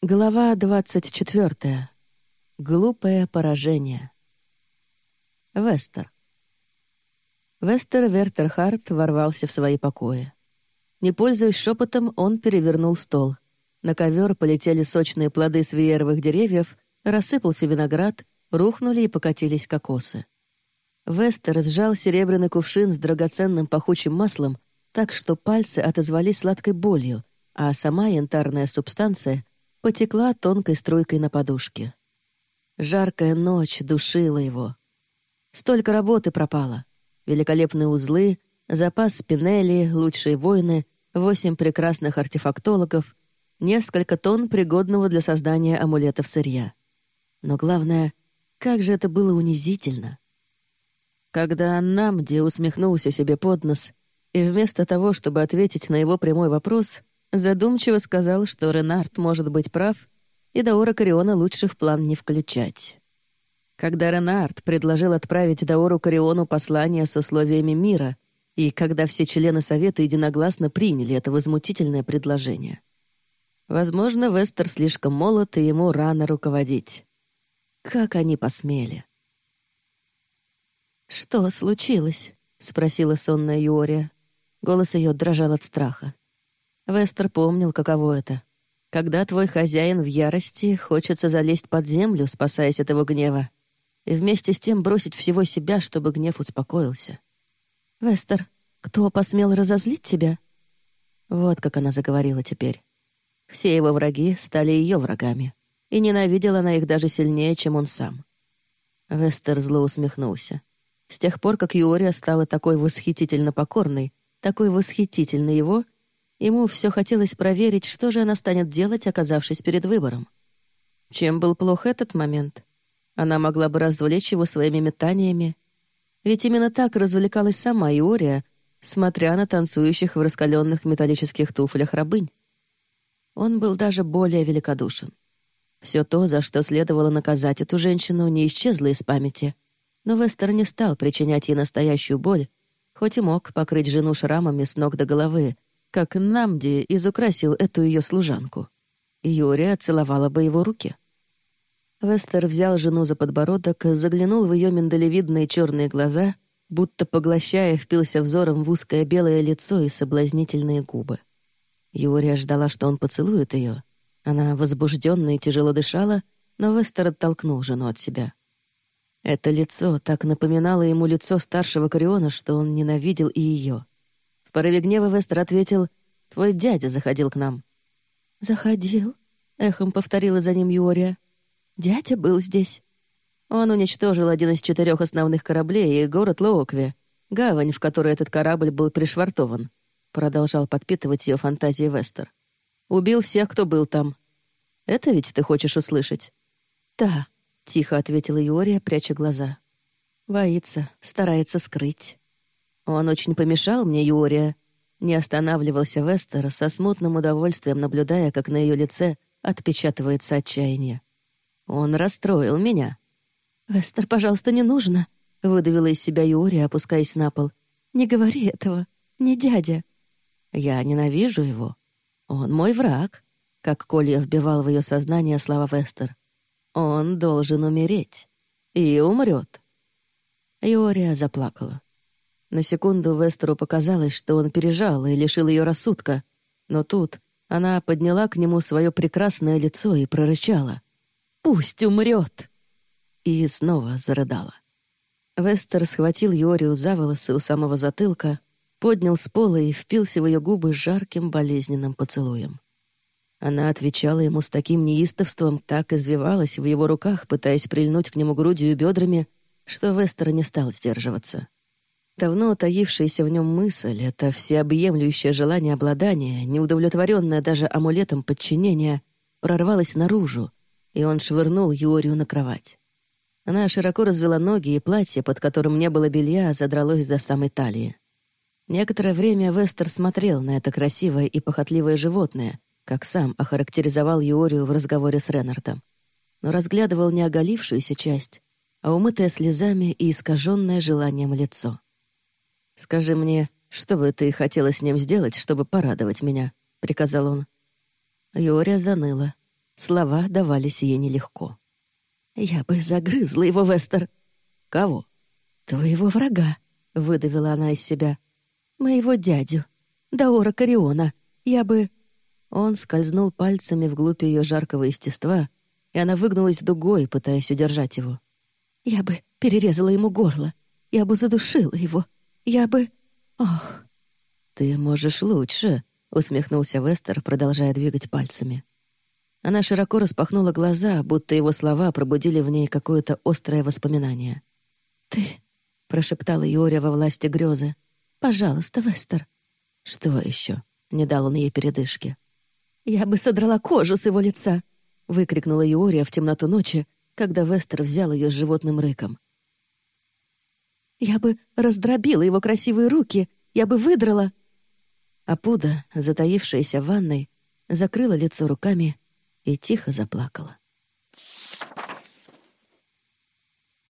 Глава двадцать четвертая. Глупое поражение. Вестер. Вестер Вертерхарт ворвался в свои покои. Не пользуясь шепотом, он перевернул стол. На ковер полетели сочные плоды свиеровых деревьев, рассыпался виноград, рухнули и покатились кокосы. Вестер сжал серебряный кувшин с драгоценным пахучим маслом так, что пальцы отозвались сладкой болью, а сама янтарная субстанция потекла тонкой струйкой на подушке. Жаркая ночь душила его. Столько работы пропало. Великолепные узлы, запас спинели, лучшие воины, восемь прекрасных артефактологов, несколько тонн пригодного для создания амулетов сырья. Но главное, как же это было унизительно. Когда Намди усмехнулся себе под нос и вместо того, чтобы ответить на его прямой вопрос, Задумчиво сказал, что Ренард может быть прав, и Даора Кариона лучше в план не включать. Когда Ренард предложил отправить Даору Кариону послание с условиями мира, и когда все члены Совета единогласно приняли это возмутительное предложение. Возможно, Вестер слишком молод, и ему рано руководить. Как они посмели? «Что случилось?» — спросила сонная Юория. Голос ее дрожал от страха. Вестер помнил, каково это. Когда твой хозяин в ярости, хочется залезть под землю, спасаясь от его гнева, и вместе с тем бросить всего себя, чтобы гнев успокоился. «Вестер, кто посмел разозлить тебя?» Вот как она заговорила теперь. Все его враги стали ее врагами, и ненавидела она их даже сильнее, чем он сам. Вестер зло усмехнулся. С тех пор, как Юория стала такой восхитительно покорной, такой восхитительной его — Ему все хотелось проверить, что же она станет делать, оказавшись перед выбором. Чем был плох этот момент? Она могла бы развлечь его своими метаниями. Ведь именно так развлекалась сама Иория, смотря на танцующих в раскаленных металлических туфлях рабынь. Он был даже более великодушен. Все то, за что следовало наказать эту женщину, не исчезло из памяти. Но Вестер не стал причинять ей настоящую боль, хоть и мог покрыть жену шрамами с ног до головы, как Намди изукрасил эту ее служанку. Юрия целовала бы его руки. Вестер взял жену за подбородок, заглянул в ее миндалевидные черные глаза, будто поглощая, впился взором в узкое белое лицо и соблазнительные губы. Юрия ждала, что он поцелует ее. Она возбужденно и тяжело дышала, но Вестер оттолкнул жену от себя. Это лицо так напоминало ему лицо старшего Кориона, что он ненавидел и ее. Порыве гнева Вестер ответил, «Твой дядя заходил к нам». «Заходил?» — эхом повторила за ним Юория. «Дядя был здесь». Он уничтожил один из четырех основных кораблей и город Лоокве, гавань, в которой этот корабль был пришвартован, продолжал подпитывать ее фантазии Вестер. Убил всех, кто был там. Это ведь ты хочешь услышать? Да, тихо ответила Юория, пряча глаза. Боится, старается скрыть. Он очень помешал мне, Юрия. Не останавливался Вестер со смутным удовольствием, наблюдая, как на ее лице отпечатывается отчаяние. Он расстроил меня. «Вестер, пожалуйста, не нужно», — выдавила из себя Юрия, опускаясь на пол. «Не говори этого. Не дядя». «Я ненавижу его. Он мой враг», — как Колья вбивал в ее сознание слова Вестер. «Он должен умереть. И умрет». Юрия заплакала. На секунду Вестеру показалось, что он пережал и лишил ее рассудка, но тут она подняла к нему свое прекрасное лицо и прорычала. «Пусть умрет!» И снова зарыдала. Вестер схватил Йорию за волосы у самого затылка, поднял с пола и впился в ее губы жарким болезненным поцелуем. Она отвечала ему с таким неистовством, так извивалась в его руках, пытаясь прильнуть к нему грудью и бедрами, что Вестер не стал сдерживаться. Давно таившаяся в нем мысль, это всеобъемлющее желание обладания, неудовлетворенное даже амулетом подчинения, прорвалось наружу, и он швырнул Юорию на кровать. Она широко развела ноги, и платье, под которым не было белья, задралось до самой талии. Некоторое время Вестер смотрел на это красивое и похотливое животное, как сам охарактеризовал Юорию в разговоре с Реннартом, но разглядывал не оголившуюся часть, а умытое слезами и искаженное желанием лицо. «Скажи мне, что бы ты хотела с ним сделать, чтобы порадовать меня?» — приказал он. Юрия заныла. Слова давались ей нелегко. «Я бы загрызла его, Вестер». «Кого?» «Твоего врага», — выдавила она из себя. «Моего дядю, Даора Кариона. Я бы...» Он скользнул пальцами вглубь ее жаркого естества, и она выгнулась дугой, пытаясь удержать его. «Я бы перерезала ему горло. Я бы задушила его. Я бы... Ох!» «Ты можешь лучше», — усмехнулся Вестер, продолжая двигать пальцами. Она широко распахнула глаза, будто его слова пробудили в ней какое-то острое воспоминание. «Ты...» — прошептала Иория во власти грезы. «Пожалуйста, Вестер». «Что еще?» — не дал он ей передышки. «Я бы содрала кожу с его лица!» — выкрикнула Иория в темноту ночи, когда Вестер взял ее с животным рыком. «Я бы раздробила его красивые руки, я бы выдрала...» А Пуда, затаившаяся в ванной, закрыла лицо руками и тихо заплакала.